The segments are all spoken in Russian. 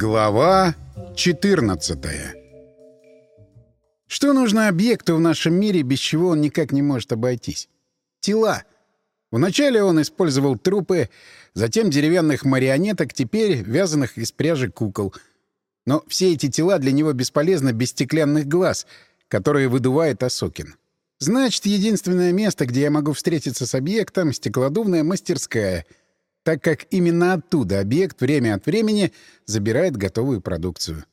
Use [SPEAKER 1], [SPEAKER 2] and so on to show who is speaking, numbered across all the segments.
[SPEAKER 1] Глава 14 Что нужно объекту в нашем мире, без чего он никак не может обойтись? Тела. Вначале он использовал трупы, затем деревянных марионеток, теперь вязаных из пряжи кукол. Но все эти тела для него бесполезны без стеклянных глаз, которые выдувает Осокин. Значит, единственное место, где я могу встретиться с объектом — стеклодувная мастерская — так как именно оттуда объект время от времени забирает готовую продукцию.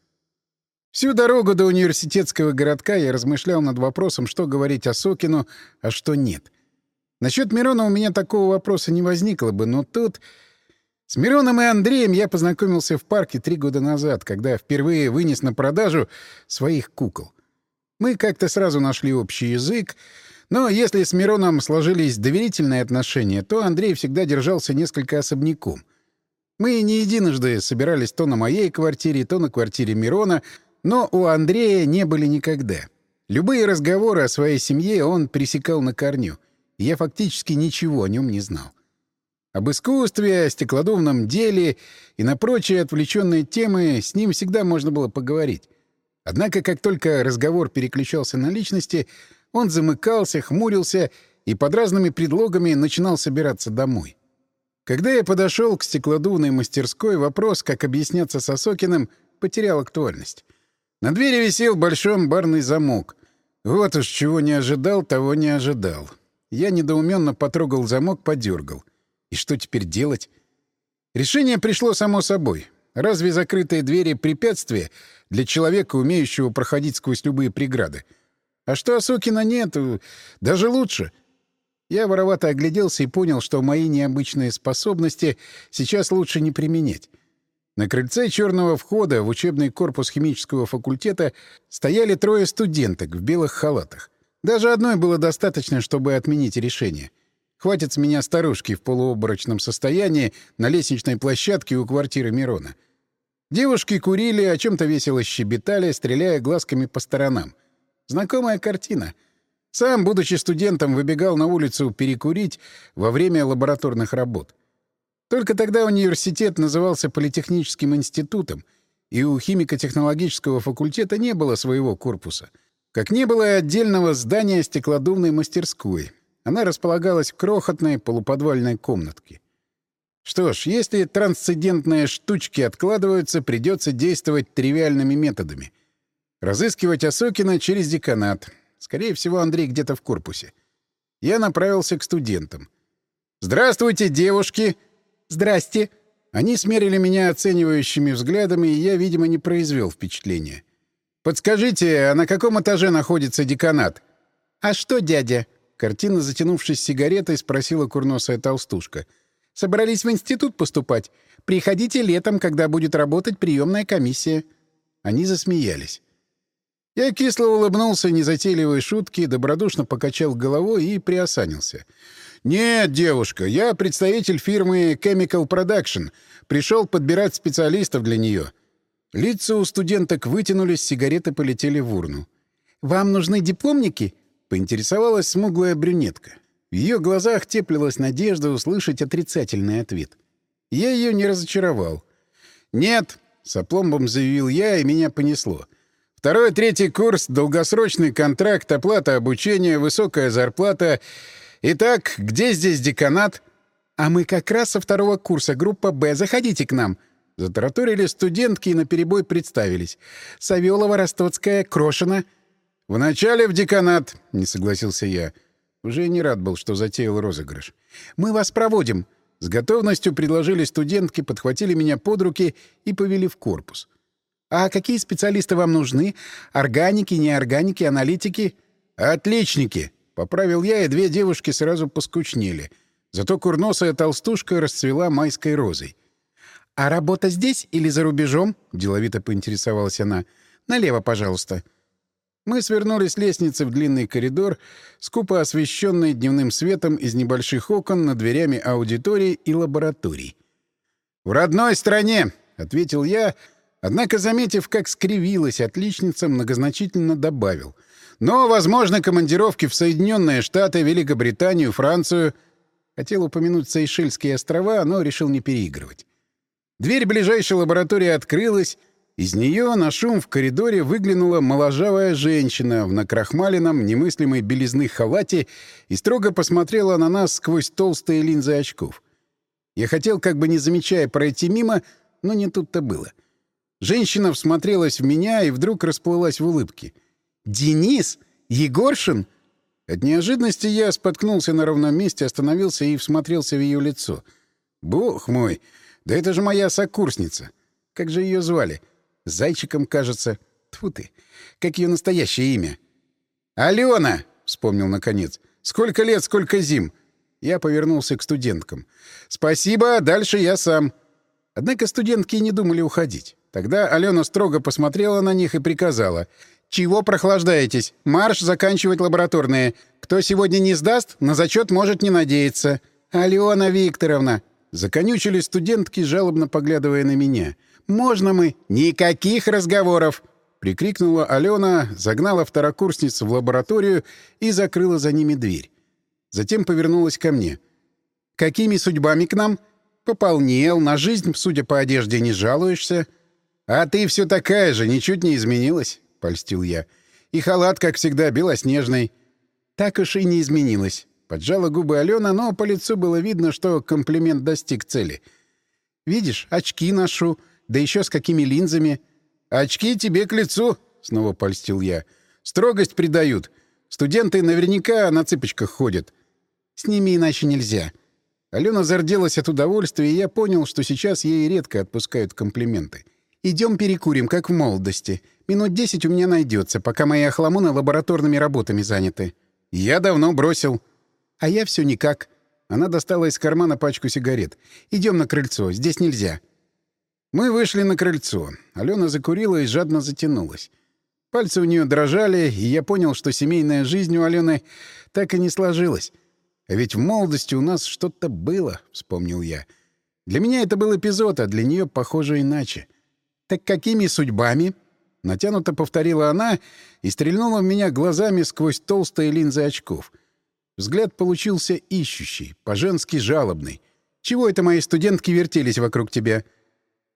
[SPEAKER 1] Всю дорогу до университетского городка я размышлял над вопросом, что говорить о Сокину, а что нет. Насчет Мирона у меня такого вопроса не возникло бы, но тут... С Мироном и Андреем я познакомился в парке три года назад, когда впервые вынес на продажу своих кукол. Мы как-то сразу нашли общий язык, но если с Мироном сложились доверительные отношения, то Андрей всегда держался несколько особняком. Мы не единожды собирались то на моей квартире, то на квартире Мирона, но у Андрея не были никогда. Любые разговоры о своей семье он пресекал на корню, я фактически ничего о нем не знал. Об искусстве, о стеклодувном деле и на прочие отвлеченные темы с ним всегда можно было поговорить. Однако, как только разговор переключался на личности, он замыкался, хмурился и под разными предлогами начинал собираться домой. Когда я подошел к стеклодувной мастерской, вопрос, как объясняться с Осокиным, потерял актуальность. На двери висел большой барный замок. Вот уж чего не ожидал, того не ожидал. Я недоуменно потрогал замок, подергал. И что теперь делать? Решение пришло само собой. Разве закрытые двери — препятствие для человека, умеющего проходить сквозь любые преграды? А что Осокина нет, даже лучше. Я воровато огляделся и понял, что мои необычные способности сейчас лучше не применять. На крыльце черного входа в учебный корпус химического факультета стояли трое студенток в белых халатах. Даже одной было достаточно, чтобы отменить решение. Хватит с меня старушки в полуоборочном состоянии на лестничной площадке у квартиры Мирона. Девушки курили, о чем-то весело щебетали, стреляя глазками по сторонам — Знакомая картина. Сам, будучи студентом, выбегал на улицу перекурить во время лабораторных работ. Только тогда университет назывался Политехническим институтом, и у химико-технологического факультета не было своего корпуса. Как не было и отдельного здания стеклодувной мастерской. Она располагалась в крохотной полуподвальной комнатке. Что ж, если трансцендентные штучки откладываются, придется действовать тривиальными методами — Разыскивать Осокина через деканат. Скорее всего, Андрей где-то в корпусе. Я направился к студентам. «Здравствуйте, девушки!» «Здрасте!» Они смерили меня оценивающими взглядами, и я, видимо, не произвел впечатления. «Подскажите, а на каком этаже находится деканат?» «А что, дядя?» Картина, затянувшись сигаретой, спросила курносая толстушка. «Собрались в институт поступать? Приходите летом, когда будет работать приемная комиссия». Они засмеялись. Я кисло улыбнулся незатейливой шутки, добродушно покачал головой и приосанился. «Нет, девушка, я представитель фирмы Chemical Production. Пришел подбирать специалистов для нее». Лица у студенток вытянулись, сигареты полетели в урну. «Вам нужны дипломники?» — поинтересовалась смуглая брюнетка. В ее глазах теплилась надежда услышать отрицательный ответ. Я ее не разочаровал. «Нет», — с опломбом заявил я, и меня понесло. Второй, третий курс, долгосрочный контракт, оплата обучения, высокая зарплата. Итак, где здесь деканат? А мы как раз со второго курса, группа «Б». Заходите к нам. Затараторили студентки и наперебой представились. Савелова, Ростоцкая, Крошина. «Вначале в деканат», — не согласился я. Уже не рад был, что затеял розыгрыш. «Мы вас проводим». С готовностью предложили студентки, подхватили меня под руки и повели в корпус. А какие специалисты вам нужны? Органики, неорганики, аналитики? Отличники! Поправил я, и две девушки сразу поскучнели. Зато курносая толстушка расцвела майской розой. «А работа здесь или за рубежом?» — деловито поинтересовалась она. «Налево, пожалуйста». Мы свернули с лестницы в длинный коридор, скупо освещенный дневным светом из небольших окон над дверями аудитории и лабораторий. «В родной стране!» — ответил я, — Однако, заметив, как скривилась отличница, многозначительно добавил. «Но, возможно, командировки в Соединенные Штаты, Великобританию, Францию...» Хотел упомянуть Сейшельские острова, но решил не переигрывать. Дверь ближайшей лаборатории открылась, из нее на шум в коридоре выглянула моложавая женщина в накрахмаленном, немыслимой белизны халате и строго посмотрела на нас сквозь толстые линзы очков. Я хотел, как бы не замечая, пройти мимо, но не тут-то было. Женщина всмотрелась в меня и вдруг расплылась в улыбке. «Денис? Егоршин?» От неожиданности я споткнулся на ровном месте, остановился и всмотрелся в ее лицо. «Бог мой! Да это же моя сокурсница! Как же ее звали?» Зайчиком, кажется. Тьфу ты. Как ее настоящее имя? «Алена!» — вспомнил наконец. «Сколько лет, сколько зим!» Я повернулся к студенткам. «Спасибо, дальше я сам». Однако студентки не думали уходить. Тогда Алена строго посмотрела на них и приказала. «Чего прохлаждаетесь? Марш заканчивать лабораторные. Кто сегодня не сдаст, на зачет может не надеяться». «Алена Викторовна!» Законючили студентки, жалобно поглядывая на меня — можно мы...» «Никаких разговоров!» — прикрикнула Алена, загнала второкурсниц в лабораторию и закрыла за ними дверь. Затем повернулась ко мне. «Какими судьбами к нам?» «Пополнел, на жизнь, судя по одежде, не жалуешься». «А ты все такая же, ничуть не изменилась», — польстил я. «И халат, как всегда, белоснежный». «Так уж и не изменилась». Поджала губы Алена, но по лицу было видно, что комплимент достиг цели. «Видишь, очки ношу, да еще с какими линзами. «Очки тебе к лицу!» — снова польстил я. «Строгость придают. Студенты наверняка на цыпочках ходят. С ними иначе нельзя». Алена зарделась от удовольствия, и я понял, что сейчас ей редко отпускают комплименты. «Идем перекурим, как в молодости. Минут десять у меня найдется, пока мои охламоны лабораторными работами заняты». «Я давно бросил». «А я все никак». Она достала из кармана пачку сигарет. «Идем на крыльцо, здесь нельзя». Мы вышли на крыльцо. Алена закурила и жадно затянулась. Пальцы у нее дрожали, и я понял, что семейная жизнь у Алены так и не сложилась. А ведь в молодости у нас что-то было, — вспомнил я. Для меня это был эпизод, а для нее, похоже, иначе. «Так какими судьбами?» — натянуто повторила она и стрельнула в меня глазами сквозь толстые линзы очков. Взгляд получился ищущий, по-женски жалобный. «Чего это мои студентки вертелись вокруг тебя?»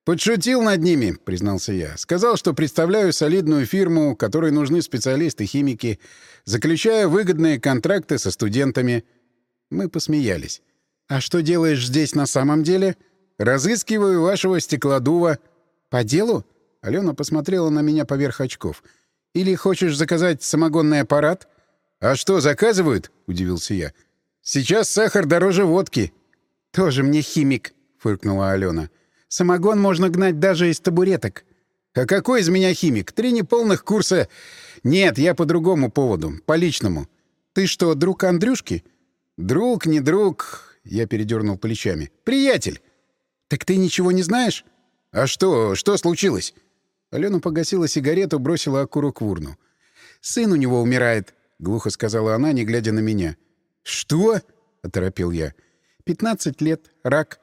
[SPEAKER 1] «Подшутил над ними», — признался я. «Сказал, что представляю солидную фирму, которой нужны специалисты-химики, заключая выгодные контракты со студентами». Мы посмеялись. «А что делаешь здесь на самом деле?» «Разыскиваю вашего стеклодува». «По делу?» — Алена посмотрела на меня поверх очков. «Или хочешь заказать самогонный аппарат?» «А что, заказывают?» — удивился я. «Сейчас сахар дороже водки». «Тоже мне химик», — фыркнула Алена. Самогон можно гнать даже из табуреток. А какой из меня химик? Три неполных курса... Нет, я по другому поводу, по личному. Ты что, друг Андрюшки? Друг, не друг... Я передернул плечами. Приятель. Так ты ничего не знаешь? А что, что случилось? Алена погасила сигарету, бросила окурок в урну. «Сын у него умирает», — глухо сказала она, не глядя на меня. «Что?» — оторопел я. «Пятнадцать лет, рак.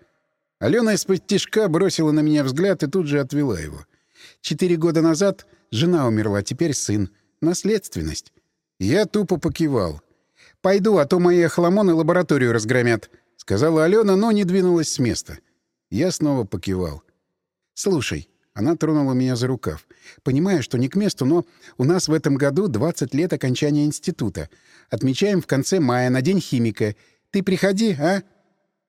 [SPEAKER 1] Алена из-под тишка бросила на меня взгляд и тут же отвела его. Четыре года назад жена умерла, теперь сын. Наследственность. Я тупо покивал. «Пойду, а то мои охламоны лабораторию разгромят», — сказала Алена, но не двинулась с места. Я снова покивал. «Слушай», — она тронула меня за рукав. «Понимаю, что не к месту, но у нас в этом году 20 лет окончания института. Отмечаем в конце мая на День химика. Ты приходи, а?»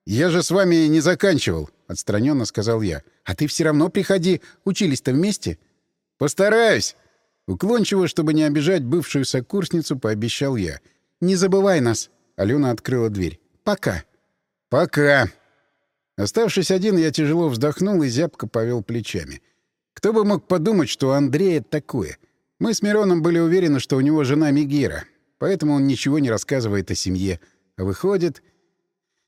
[SPEAKER 1] «Я же с вами не заканчивал», — отстраненно сказал я. «А ты все равно приходи. Учились-то вместе?» «Постараюсь». Уклончиво, чтобы не обижать бывшую сокурсницу, пообещал я. «Не забывай нас». Алена открыла дверь. «Пока». «Пока». Оставшись один, я тяжело вздохнул и зябко повел плечами. Кто бы мог подумать, что у Андрея такое? Мы с Мироном были уверены, что у него жена Мигера, поэтому он ничего не рассказывает о семье. А выходит...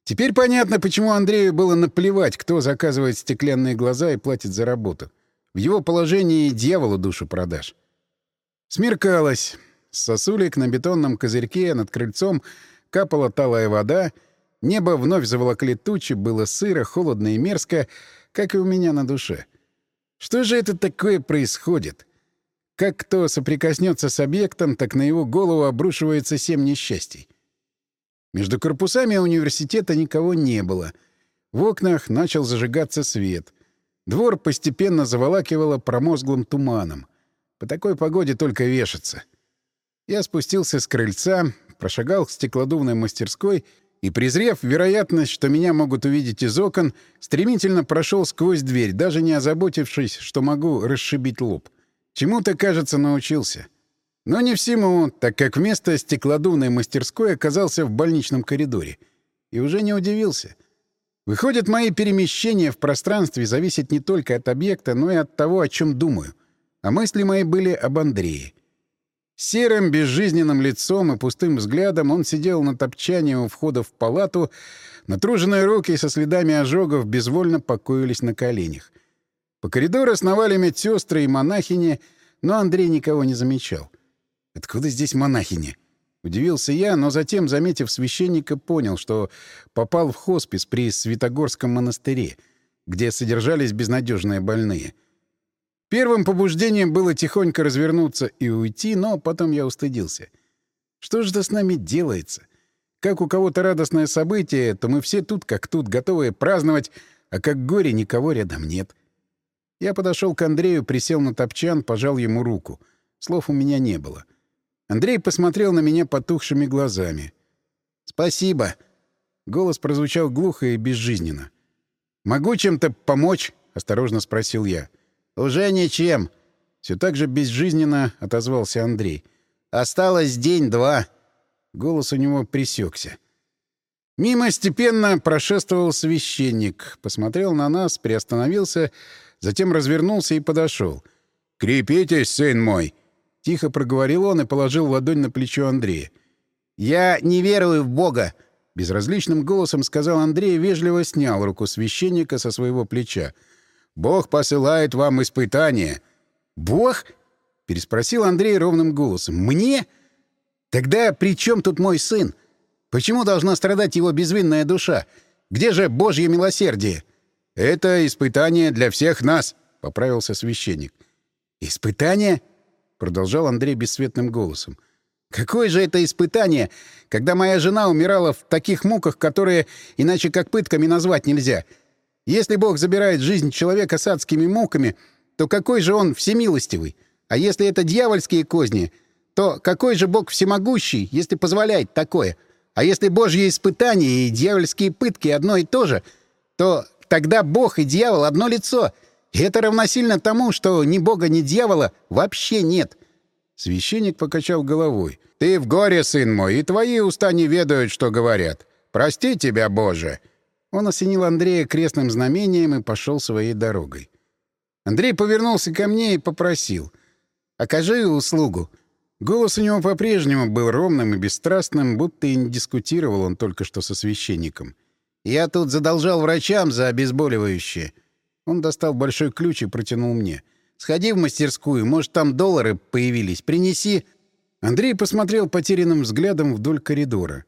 [SPEAKER 1] Теперь понятно, почему Андрею было наплевать, кто заказывает стеклянные глаза и платит за работу. В его положении дьяволу душу продашь. Смеркалось. С сосулек на бетонном козырьке над крыльцом капала талая вода, небо вновь заволокли тучи, было сыро, холодно и мерзко, как и у меня на душе. Что же это такое происходит? Как кто соприкоснется с объектом, так на его голову обрушивается семь несчастий. Между корпусами университета никого не было. В окнах начал зажигаться свет. Двор постепенно заволакивало промозглым туманом. По такой погоде только вешаться. Я спустился с крыльца, прошагал к стеклодувной мастерской и, презрев вероятность, что меня могут увидеть из окон, стремительно прошел сквозь дверь, даже не озаботившись, что могу расшибить лоб. Чему-то, кажется, научился. Но не всему, так как вместо стеклодувной мастерской оказался в больничном коридоре. И уже не удивился. Выходит, мои перемещения в пространстве зависят не только от объекта, но и от того, о чем думаю. А мысли мои были об Андрее. Серым, безжизненным лицом и пустым взглядом он сидел на топчании у входа в палату, натруженные руки со следами ожогов безвольно покоились на коленях. По коридору сновали медсестры и монахини, но Андрей никого не замечал. «Откуда здесь монахини?» Удивился я, но затем, заметив священника, понял, что попал в хоспис при Святогорском монастыре, где содержались безнадежные больные. Первым побуждением было тихонько развернуться и уйти, но потом я устыдился. Что же это с нами делается? Как у кого-то радостное событие, то мы все тут как тут, готовые праздновать, а как горе никого рядом нет. Я подошел к Андрею, присел на топчан, пожал ему руку. Слов у меня не было. Андрей посмотрел на меня потухшими глазами. «Спасибо». Голос прозвучал глухо и безжизненно. «Могу чем-то помочь?» — осторожно спросил я. «Уже ничем». Все так же безжизненно отозвался Андрей. «Осталось день-два». Голос у него присекся. Мимо степенно прошествовал священник, посмотрел на нас, приостановился, затем развернулся и подошел. «Крепитесь, сын мой!» Тихо проговорил он и положил ладонь на плечо Андрея. «Я не верую в Бога!» — безразличным голосом сказал Андрей вежливо снял руку священника со своего плеча. «Бог посылает вам испытания». «Бог?» — переспросил Андрей ровным голосом. «Мне? Тогда при чем тут мой сын? Почему должна страдать его безвинная душа? Где же Божье милосердие?» «Это испытание для всех нас», — поправился священник. «Испытание?» продолжал Андрей бесцветным голосом. Какое же это испытание, когда моя жена умирала в таких муках, которые иначе как пытками назвать нельзя. Если Бог забирает жизнь человека с адскими муками, то какой же он всемилостивый? А если это дьявольские козни, то какой же Бог всемогущий, если позволяет такое? А если Божьи испытания и дьявольские пытки одно и то же, то тогда Бог и дьявол одно лицо — и это равносильно тому, что ни бога, ни дьявола вообще нет. Священник покачал головой. «Ты в горе, сын мой, и твои уста не ведают, что говорят. Прости тебя, Боже!» Он осенил Андрея крестным знамением и пошел своей дорогой. Андрей повернулся ко мне и попросил. «Окажи услугу». Голос у него по-прежнему был ровным и бесстрастным, будто и не дискутировал он только что со священником. «Я тут задолжал врачам за обезболивающее. Он достал большой ключ и протянул мне. «Сходи в мастерскую, может, там доллары появились. Принеси...» Андрей посмотрел потерянным взглядом вдоль коридора.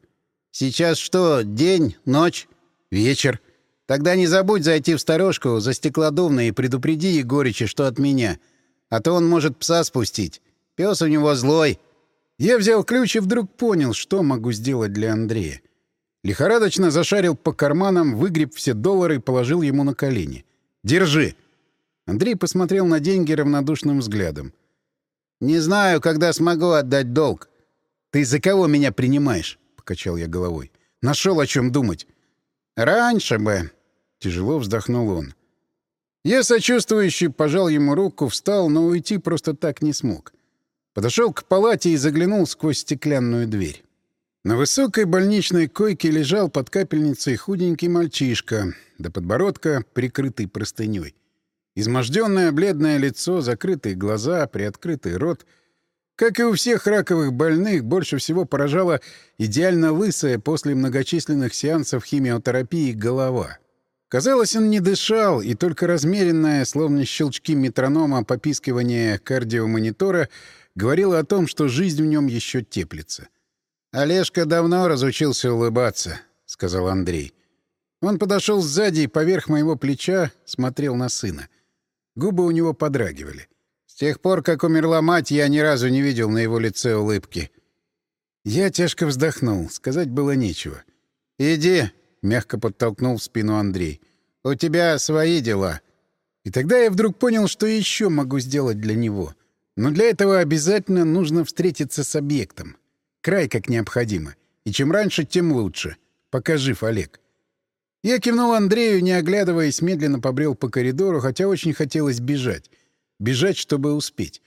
[SPEAKER 1] «Сейчас что, день, ночь, вечер? Тогда не забудь зайти в сторожку за стеклодувной и предупреди Егорича, что от меня. А то он может пса спустить. Пес у него злой». Я взял ключ и вдруг понял, что могу сделать для Андрея. Лихорадочно зашарил по карманам, выгреб все доллары и положил ему на колени. Держи!» Андрей посмотрел на деньги равнодушным взглядом. «Не знаю, когда смогу отдать долг». «Ты за кого меня принимаешь?» — покачал я головой. «Нашел о чем думать». «Раньше бы...» — тяжело вздохнул он. Я, сочувствующий, пожал ему руку, встал, но уйти просто так не смог. Подошел к палате и заглянул сквозь стеклянную дверь. На высокой больничной койке лежал под капельницей худенький мальчишка, до подбородка прикрытый простыней. Изможденное бледное лицо, закрытые глаза, приоткрытый рот. Как и у всех раковых больных, больше всего поражала идеально лысая после многочисленных сеансов химиотерапии голова. Казалось, он не дышал, и только размеренное, словно щелчки метронома, попискивание кардиомонитора говорило о том, что жизнь в нем еще теплится. «Олежка давно разучился улыбаться», — сказал Андрей. Он подошел сзади и поверх моего плеча смотрел на сына. Губы у него подрагивали. С тех пор, как умерла мать, я ни разу не видел на его лице улыбки. Я тяжко вздохнул, сказать было нечего. «Иди», — мягко подтолкнул в спину Андрей. «У тебя свои дела». И тогда я вдруг понял, что еще могу сделать для него. Но для этого обязательно нужно встретиться с объектом. Край как необходимо. И чем раньше, тем лучше. Пока жив Олег. Я кивнул Андрею, не оглядываясь, медленно побрел по коридору, хотя очень хотелось бежать. Бежать, чтобы успеть.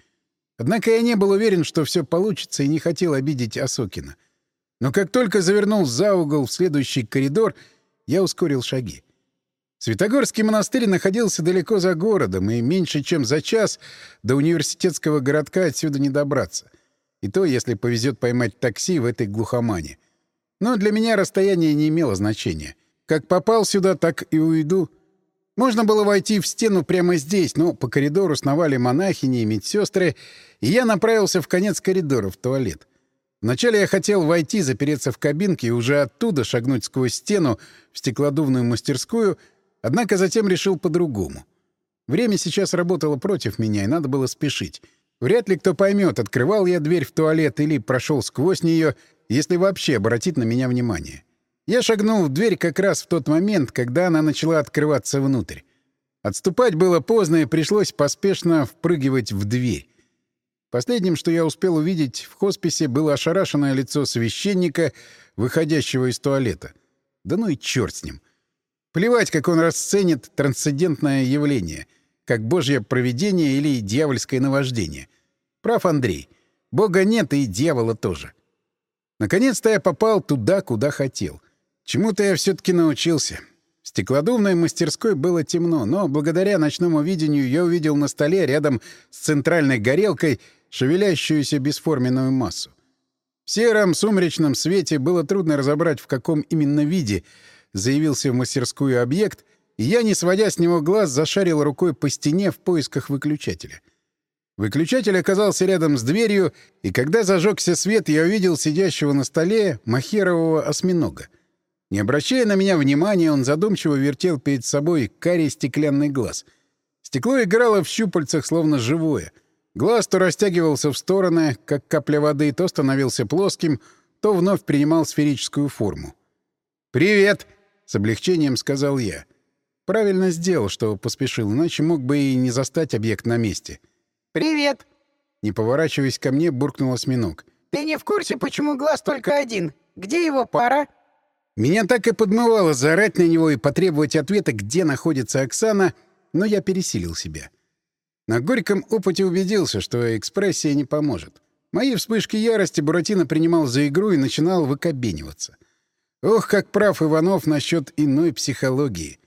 [SPEAKER 1] Однако я не был уверен, что все получится, и не хотел обидеть Осокина. Но как только завернул за угол в следующий коридор, я ускорил шаги. Святогорский монастырь находился далеко за городом, и меньше чем за час до университетского городка отсюда не добраться. И то, если повезет поймать такси в этой глухомане. Но для меня расстояние не имело значения. Как попал сюда, так и уйду. Можно было войти в стену прямо здесь, но по коридору сновали монахини и медсестры, и я направился в конец коридора, в туалет. Вначале я хотел войти, запереться в кабинке и уже оттуда шагнуть сквозь стену в стеклодувную мастерскую, однако затем решил по-другому. Время сейчас работало против меня, и надо было спешить. Вряд ли кто поймет, открывал я дверь в туалет или прошел сквозь нее, если вообще обратит на меня внимание. Я шагнул в дверь как раз в тот момент, когда она начала открываться внутрь. Отступать было поздно, и пришлось поспешно впрыгивать в дверь. Последним, что я успел увидеть в хосписе, было ошарашенное лицо священника, выходящего из туалета. Да ну и черт с ним. Плевать, как он расценит трансцендентное явление, как божье провидение или дьявольское наваждение. Прав Андрей. Бога нет и дьявола тоже. Наконец-то я попал туда, куда хотел. Чему-то я все-таки научился. В стеклодувной мастерской было темно, но благодаря ночному видению я увидел на столе рядом с центральной горелкой шевелящуюся бесформенную массу. В сером сумречном свете было трудно разобрать, в каком именно виде заявился в мастерскую объект, и я, не сводя с него глаз, зашарил рукой по стене в поисках выключателя. Выключатель оказался рядом с дверью, и когда зажегся свет, я увидел сидящего на столе махерового осьминога. Не обращая на меня внимания, он задумчиво вертел перед собой карий стеклянный глаз. Стекло играло в щупальцах, словно живое — Глаз то растягивался в стороны, как капля воды, то становился плоским, то вновь принимал сферическую форму. «Привет!» — с облегчением сказал я. Правильно сделал, что поспешил, иначе мог бы и не застать объект на месте.
[SPEAKER 2] «Привет!»
[SPEAKER 1] Не поворачиваясь ко мне, буркнул осьминог.
[SPEAKER 2] «Ты не в курсе, почему глаз только один? Где его пара?»
[SPEAKER 1] Меня так и подмывало заорать на него и потребовать ответа, где находится Оксана, но я пересилил себя. На горьком опыте убедился, что экспрессия не поможет. Мои вспышки ярости Буратино принимал за игру и начинал выкобениваться. Ох, как прав Иванов насчет иной психологии.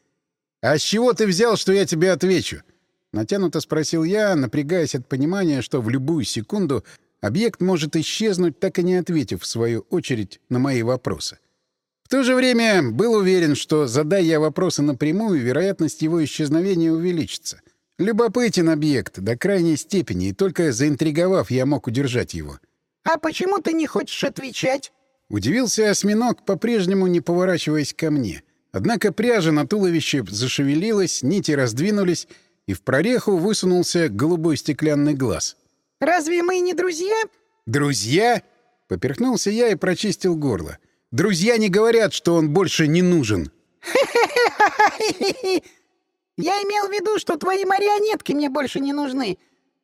[SPEAKER 1] «А с чего ты взял, что я тебе отвечу?» Натянуто спросил я, напрягаясь от понимания, что в любую секунду объект может исчезнуть, так и не ответив, в свою очередь, на мои вопросы. В то же время был уверен, что, задая я вопросы напрямую, вероятность его исчезновения увеличится — Любопытен объект до крайней степени, и только заинтриговав, я мог удержать его.
[SPEAKER 2] «А почему ты не хочешь отвечать?»
[SPEAKER 1] Удивился осьминог, по-прежнему не поворачиваясь ко мне. Однако пряжа на туловище зашевелилась, нити раздвинулись, и в прореху высунулся голубой стеклянный глаз.
[SPEAKER 2] «Разве мы не друзья?»
[SPEAKER 1] «Друзья?» — поперхнулся я и прочистил горло. «Друзья не говорят, что он больше не нужен».
[SPEAKER 2] Я имел в виду, что твои марионетки мне больше не нужны.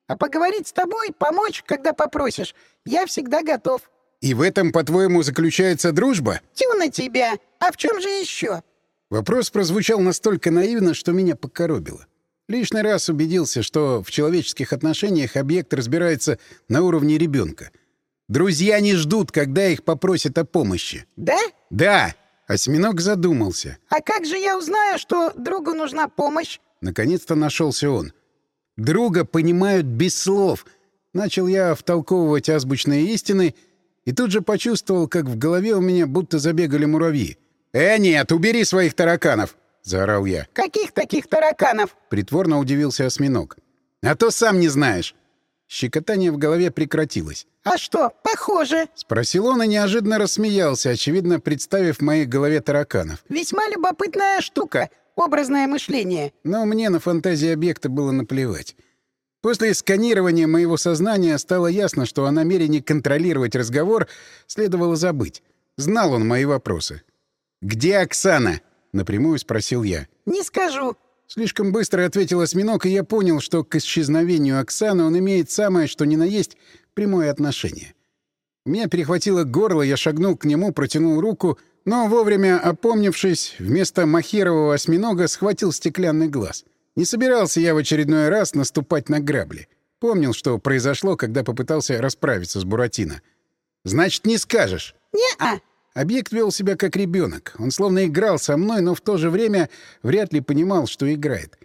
[SPEAKER 2] А поговорить с тобой, помочь, когда попросишь, я всегда готов.
[SPEAKER 1] И в этом, по-твоему, заключается дружба?
[SPEAKER 2] Тю на тебя! А в чем же еще?
[SPEAKER 1] Вопрос прозвучал настолько наивно, что меня покоробило. Лишний раз убедился, что в человеческих отношениях объект разбирается на уровне ребенка. Друзья не ждут, когда их попросят о помощи.
[SPEAKER 2] Да?
[SPEAKER 1] Да! Осьминог задумался.
[SPEAKER 2] «А как же я узнаю, что другу нужна помощь?»
[SPEAKER 1] Наконец-то нашелся он. «Друга понимают без слов». Начал я втолковывать азбучные истины и тут же почувствовал, как в голове у меня будто забегали муравьи. «Э, нет, убери своих тараканов!» — заорал я.
[SPEAKER 2] «Каких таких тараканов?»
[SPEAKER 1] — притворно удивился осьминог. «А то сам не знаешь». Щекотание в голове прекратилось.
[SPEAKER 2] «А что, похоже?»
[SPEAKER 1] — спросил он и неожиданно рассмеялся, очевидно, представив в моей голове тараканов.
[SPEAKER 2] «Весьма любопытная штука, образное мышление».
[SPEAKER 1] Но мне на фантазии объекта было наплевать. После сканирования моего сознания стало ясно, что о намерении контролировать разговор следовало забыть. Знал он мои вопросы. «Где Оксана?» — напрямую спросил я.
[SPEAKER 2] «Не скажу».
[SPEAKER 1] Слишком быстро ответил осьминог, и я понял, что к исчезновению Оксаны он имеет самое, что ни на есть, прямое отношение. Меня перехватило горло, я шагнул к нему, протянул руку, но вовремя опомнившись, вместо махерового осьминога схватил стеклянный глаз. Не собирался я в очередной раз наступать на грабли. Помнил, что произошло, когда попытался расправиться с Буратино. «Значит, не скажешь?»
[SPEAKER 2] «Не-а».
[SPEAKER 1] Объект вел себя как ребенок. Он словно играл со мной, но в то же время вряд ли понимал, что играет.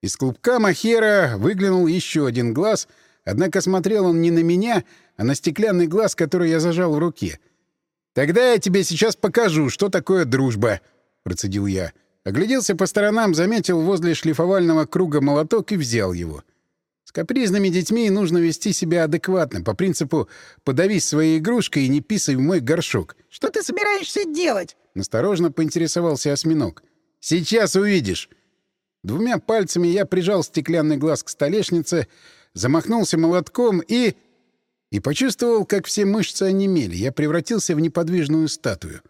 [SPEAKER 1] Из клубка Махера выглянул еще один глаз, однако смотрел он не на меня, а на стеклянный глаз, который я зажал в руке. «Тогда я тебе сейчас покажу, что такое дружба», — процедил я. Огляделся по сторонам, заметил возле шлифовального круга молоток и взял его. Капризными детьми нужно вести себя адекватно, по принципу «подавись своей игрушкой и не писай в мой горшок».
[SPEAKER 2] «Что ты собираешься делать?»
[SPEAKER 1] — насторожно поинтересовался осьминог. «Сейчас увидишь». Двумя пальцами я прижал стеклянный глаз к столешнице, замахнулся молотком и... И почувствовал, как все мышцы онемели. Я превратился в неподвижную статую.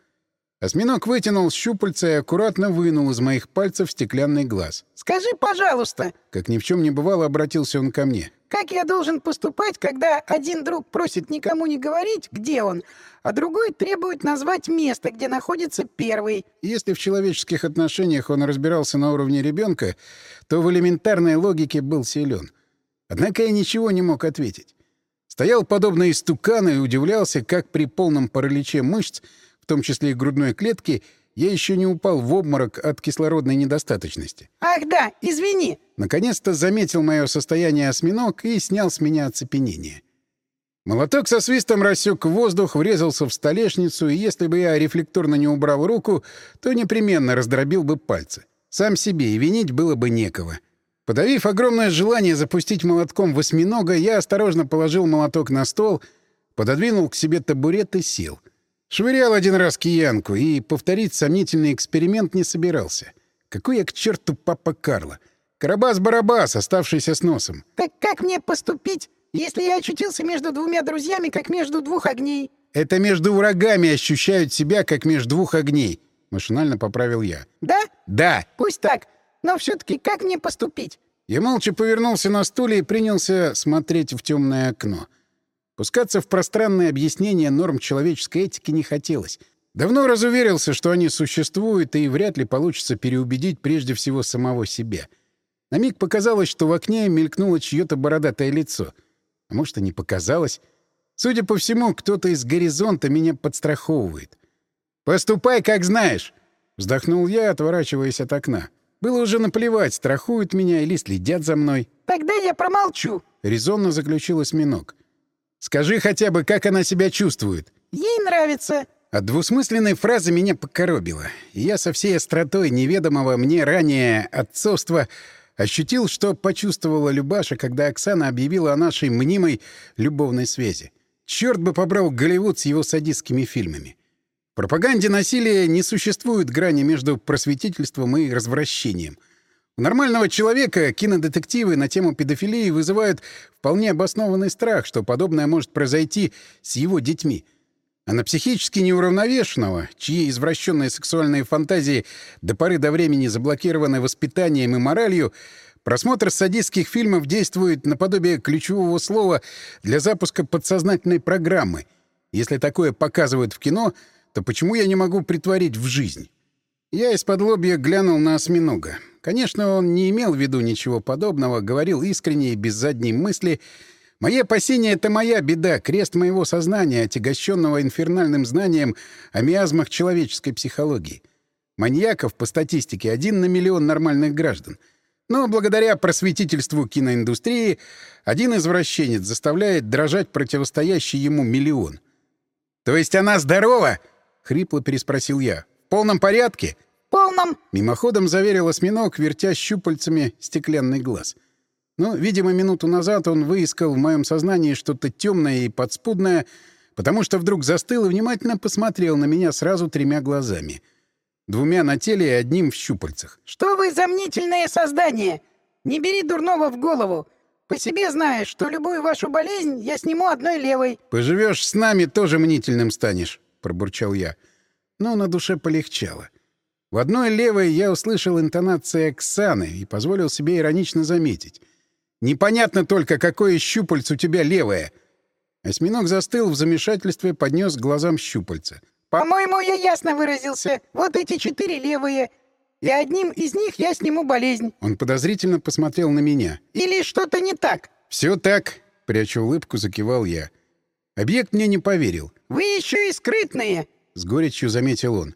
[SPEAKER 1] Осьминог вытянул щупальца и аккуратно вынул из моих пальцев стеклянный глаз.
[SPEAKER 2] «Скажи, пожалуйста»,
[SPEAKER 1] Как ни в чем не бывало, обратился он ко мне.
[SPEAKER 2] как я должен поступать, когда один друг просит никому не говорить, где он, а другой требует назвать место, где находится первый?»
[SPEAKER 1] Если в человеческих отношениях он разбирался на уровне ребенка, то в элементарной логике был силен. Однако я ничего не мог ответить. Стоял подобно истукану и удивлялся, как при полном параличе мышц, в том числе и грудной клетки, я еще не упал в обморок от кислородной недостаточности.
[SPEAKER 2] «Ах да, извини!»
[SPEAKER 1] Наконец-то заметил мое состояние осьминог и снял с меня оцепенение. Молоток со свистом рассек воздух, врезался в столешницу, и если бы я рефлекторно не убрал руку, то непременно раздробил бы пальцы. Сам себе и винить было бы некого. Подавив огромное желание запустить молотком в осьминога, я осторожно положил молоток на стол, пододвинул к себе табурет и сел. Швырял один раз киянку и повторить сомнительный эксперимент не собирался. Какой я к черту папа Карло? Карабас-барабас, оставшийся с носом.
[SPEAKER 2] «Так как мне поступить, если я очутился между двумя друзьями, как между двух огней?»
[SPEAKER 1] Это между врагами ощущают себя, как между двух огней. Машинально поправил я.
[SPEAKER 2] «Да?
[SPEAKER 1] Да.
[SPEAKER 2] Пусть так. Но все-таки как мне поступить?»
[SPEAKER 1] Я молча повернулся на стуле и принялся смотреть в темное окно. Пускаться в пространные объяснения норм человеческой этики не хотелось. Давно разуверился, что они существуют, и вряд ли получится переубедить прежде всего самого себя. На миг показалось, что в окне мелькнуло чье-то бородатое лицо. А может, и не показалось. Судя по всему, кто-то из горизонта меня подстраховывает. «Поступай, как знаешь!» — вздохнул я, отворачиваясь от окна. Было уже наплевать, страхуют меня или следят за мной.
[SPEAKER 2] «Тогда я промолчу.
[SPEAKER 1] Резонно заключил осьминог. «Скажи хотя бы, как она себя чувствует?»
[SPEAKER 2] Ей нравится».
[SPEAKER 1] От двусмысленной фразы меня покоробило, и я со всей остротой неведомого мне ранее отцовства ощутил, что почувствовала Любаша, когда Оксана объявила о нашей мнимой любовной связи. Черт бы побрал Голливуд с его садистскими фильмами. В пропаганде насилия не существует грани между просветительством и развращением. У нормального человека кинодетективы на тему педофилии вызывают вполне обоснованный страх, что подобное может произойти с его детьми. А на психически неуравновешенного, чьи извращенные сексуальные фантазии до поры до времени заблокированы воспитанием и моралью, просмотр садистских фильмов действует наподобие ключевого слова для запуска подсознательной программы. Если такое показывают в кино, то почему я не могу притворить в жизнь? Я из-под лобья глянул на осьминога. Конечно, он не имел в виду ничего подобного, говорил искренне и без задней мысли — Мои опасения — это моя беда, крест моего сознания, отягощенного инфернальным знанием о миазмах человеческой психологии. Маньяков, по статистике, один на миллион нормальных граждан. Но благодаря просветительству киноиндустрии один извращенец заставляет дрожать противостоящий ему миллион. «То есть она здорова?» — хрипло переспросил я. «В полном порядке?»
[SPEAKER 2] «Полном».
[SPEAKER 1] Мимоходом заверил осьминог, вертя щупальцами стеклянный глаз. Но, видимо, минуту назад он выискал в моем сознании что-то темное и подспудное, потому что вдруг застыл и внимательно посмотрел на меня сразу тремя глазами. Двумя на теле и одним в щупальцах.
[SPEAKER 2] «Что вы за мнительное создание? Не бери дурного в голову. По себе знаешь, что любую вашу болезнь я сниму одной левой».
[SPEAKER 1] «Поживешь с нами, тоже мнительным станешь», — пробурчал я. Но на душе полегчало. В одной левой я услышал интонации Оксаны и позволил себе иронично заметить. «Непонятно только, какое щупальце у тебя левое!» Осьминог застыл в замешательстве, поднес к глазам щупальца.
[SPEAKER 2] «По-моему, я ясно выразился. Вот эти четыре левые. И одним из них я сниму болезнь.
[SPEAKER 1] Он подозрительно посмотрел на меня.
[SPEAKER 2] Или что-то не так?»
[SPEAKER 1] «Все так», — пряча улыбку, закивал я. Объект мне не поверил.
[SPEAKER 2] «Вы еще и скрытные!»
[SPEAKER 1] — с горечью заметил он.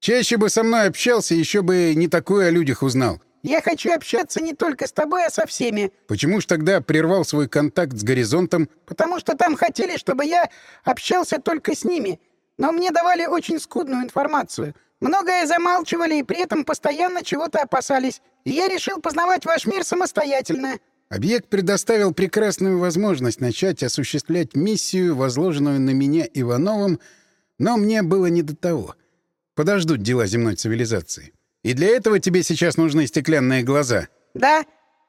[SPEAKER 1] «Чаще бы со мной общался, еще бы не такое о людях узнал».
[SPEAKER 2] «Я хочу общаться не только с тобой, а со всеми».
[SPEAKER 1] «Почему ж тогда прервал свой контакт с горизонтом?»
[SPEAKER 2] «Потому что там хотели, чтобы я общался только с ними. Но мне давали очень скудную информацию. Многое замалчивали и при этом постоянно чего-то опасались. И я решил познавать ваш мир самостоятельно».
[SPEAKER 1] Объект предоставил прекрасную возможность начать осуществлять миссию, возложенную на меня Ивановым, но мне было не до того. Подождут дела земной цивилизации. И для этого тебе сейчас нужны стеклянные глаза.
[SPEAKER 2] «Да».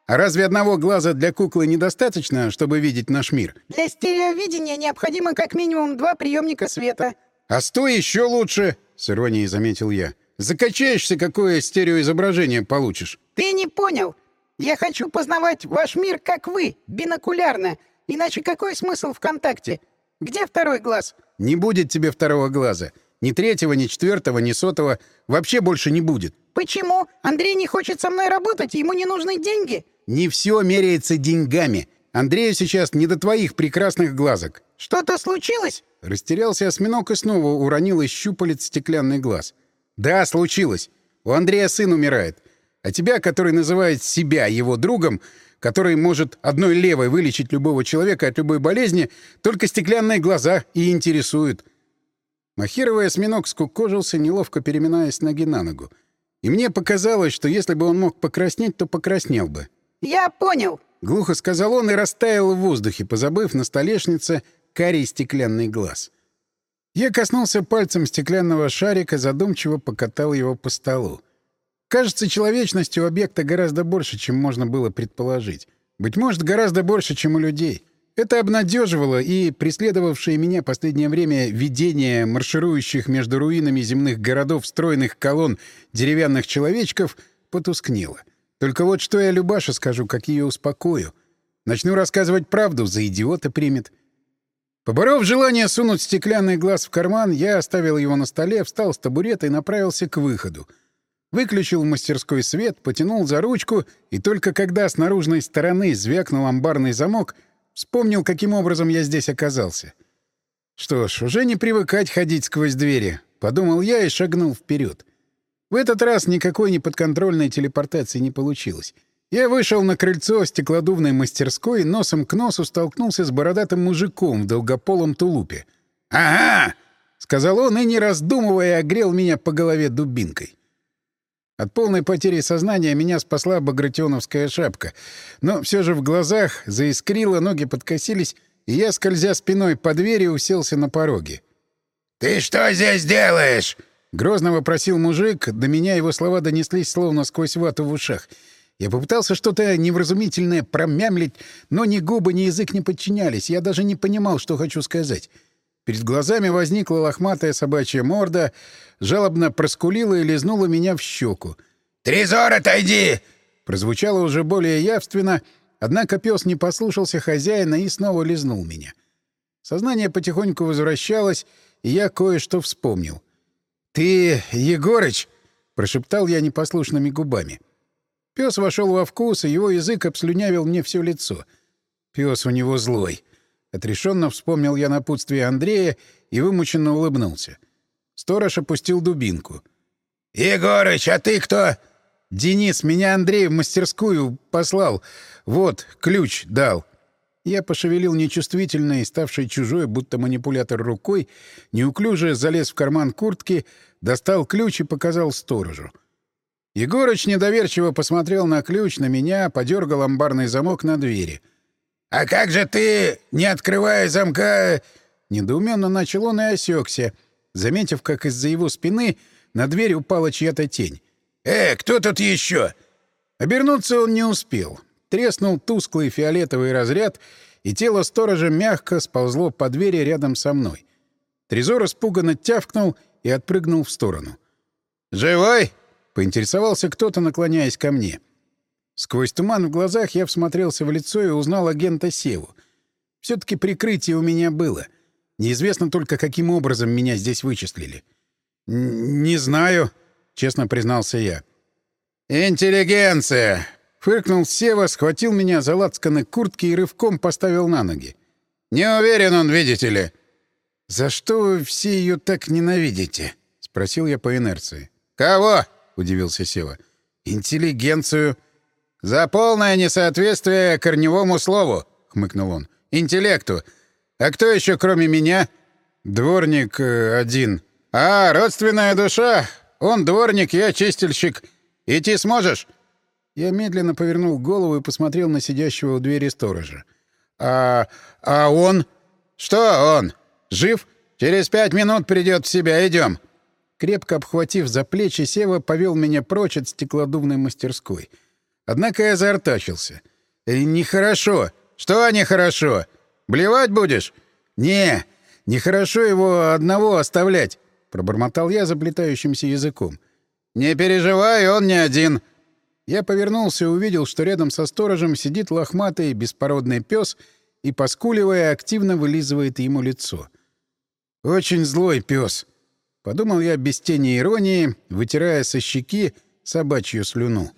[SPEAKER 1] А разве одного глаза для куклы недостаточно, чтобы видеть наш мир?
[SPEAKER 2] «Для стереовидения необходимо как минимум два приемника света».
[SPEAKER 1] «А сто еще лучше!» — с иронией заметил я. «Закачаешься, какое стереоизображение получишь».
[SPEAKER 2] «Ты не понял. Я хочу познавать ваш мир, как вы, бинокулярно. Иначе какой смысл в контакте? Где второй глаз?»
[SPEAKER 1] «Не будет тебе второго глаза. Ни третьего, ни четвертого, ни сотого. Вообще больше не будет».
[SPEAKER 2] «Почему? Андрей не хочет со мной работать, ему не нужны деньги?»
[SPEAKER 1] «Не все меряется деньгами. Андрею сейчас не до твоих прекрасных глазок».
[SPEAKER 2] «Что-то случилось?»
[SPEAKER 1] Растерялся осьминог и снова уронил из щупалец стеклянный глаз. «Да, случилось. У Андрея сын умирает. А тебя, который называет себя его другом, который может одной левой вылечить любого человека от любой болезни, только стеклянные глаза и интересуют. Махировый осьминог скукожился, неловко переминаясь ноги на ногу. И мне показалось, что если бы он мог покраснеть, то покраснел бы.
[SPEAKER 2] «Я понял!»
[SPEAKER 1] — глухо сказал он и растаял в воздухе, позабыв на столешнице карий стеклянный глаз. Я коснулся пальцем стеклянного шарика, задумчиво покатал его по столу. Кажется, человечности у объекта гораздо больше, чем можно было предположить. Быть может, гораздо больше, чем у людей. Это обнадеживало, и преследовавшее меня последнее время видение марширующих между руинами земных городов стройных колонн деревянных человечков потускнело. Только вот что я Любаше скажу, как ее успокою. Начну рассказывать правду, за идиота примет. Поборов желание сунуть стеклянный глаз в карман, я оставил его на столе, встал с табурета и направился к выходу — Выключил в мастерской свет, потянул за ручку, и только когда с наружной стороны звякнул амбарный замок, вспомнил, каким образом я здесь оказался. Что ж, уже не привыкать ходить сквозь двери, — подумал я и шагнул вперед. В этот раз никакой неподконтрольной телепортации не получилось. Я вышел на крыльцо стеклодувной мастерской и носом к носу столкнулся с бородатым мужиком в долгополом тулупе. «Ага!» — сказал он и, не раздумывая, огрел меня по голове дубинкой. От полной потери сознания меня спасла багратионовская шапка. Но все же в глазах заискрило, ноги подкосились, и я, скользя спиной по двери, уселся на пороге.
[SPEAKER 3] «Ты что здесь делаешь?»
[SPEAKER 1] — грозно вопросил мужик. До меня его слова донеслись словно сквозь вату в ушах. Я попытался что-то невразумительное промямлить, но ни губы, ни язык не подчинялись. Я даже не понимал, что хочу сказать. Перед глазами возникла лохматая собачья морда, жалобно проскулила и лизнула меня в щеку.
[SPEAKER 3] «Трезор, отойди!»
[SPEAKER 1] Прозвучало уже более явственно, однако пес не послушался хозяина и снова лизнул меня. Сознание потихоньку возвращалось, и я кое-что вспомнил. «Ты Егорыч?» — прошептал я непослушными губами. Пес вошел во вкус, и его язык обслюнявил мне все лицо. Пес у него злой. Отрешенно вспомнил я напутствие Андрея и вымученно улыбнулся. Сторож опустил дубинку.
[SPEAKER 3] «Егорыч, а ты кто?»
[SPEAKER 1] «Денис, меня Андрей в мастерскую послал. Вот, ключ дал». Я пошевелил нечувствительной, ставшей чужой, будто манипулятор рукой, неуклюже залез в карман куртки, достал ключ и показал сторожу. Егорыч недоверчиво посмотрел на ключ, на меня, подергал амбарный замок на двери —
[SPEAKER 3] «А как же ты, не открывая замка...»
[SPEAKER 1] Недоуменно начал он и осекся, заметив, как из-за его спины на дверь упала чья-то тень.
[SPEAKER 3] «Э, кто тут еще?»
[SPEAKER 1] Обернуться он не успел. Треснул тусклый фиолетовый разряд, и тело сторожа мягко сползло по двери рядом со мной. Трезор испуганно тявкнул и отпрыгнул в сторону.
[SPEAKER 3] Живой?»
[SPEAKER 1] — поинтересовался кто-то, наклоняясь ко мне. Сквозь туман в глазах я всмотрелся в лицо и узнал агента Севу. все таки прикрытие у меня было. Неизвестно только, каким образом меня здесь вычислили. «Не знаю», — честно признался я.
[SPEAKER 3] «Интеллигенция!»
[SPEAKER 1] — фыркнул Сева, схватил меня за лацканы куртки и рывком поставил на ноги.
[SPEAKER 3] «Не уверен он, видите ли».
[SPEAKER 1] «За что вы все ее так ненавидите?» — спросил я по инерции.
[SPEAKER 3] «Кого?»
[SPEAKER 1] — удивился Сева. «Интеллигенцию».
[SPEAKER 3] «За полное несоответствие корневому слову», — хмыкнул он. «Интеллекту. А кто еще, кроме меня?»
[SPEAKER 1] «Дворник э, один».
[SPEAKER 3] «А, родственная душа. Он дворник, я чистильщик. Идти сможешь?»
[SPEAKER 1] Я медленно повернул голову и посмотрел на сидящего у двери сторожа. «А... а он?»
[SPEAKER 3] «Что он?
[SPEAKER 1] Жив?
[SPEAKER 3] Через пять минут придет в себя. Идем.
[SPEAKER 1] Крепко обхватив за плечи, Сева повел меня прочь от стеклодувной мастерской. Однако я заортачился.
[SPEAKER 3] «Э, «Нехорошо». «Что нехорошо? Блевать будешь?»
[SPEAKER 1] «Не, нехорошо его одного оставлять», — пробормотал я заплетающимся языком.
[SPEAKER 3] «Не переживай, он не один».
[SPEAKER 1] Я повернулся и увидел, что рядом со сторожем сидит лохматый беспородный пес и, поскуливая, активно вылизывает ему лицо. «Очень злой пес, подумал я без тени иронии, вытирая со щеки собачью слюну.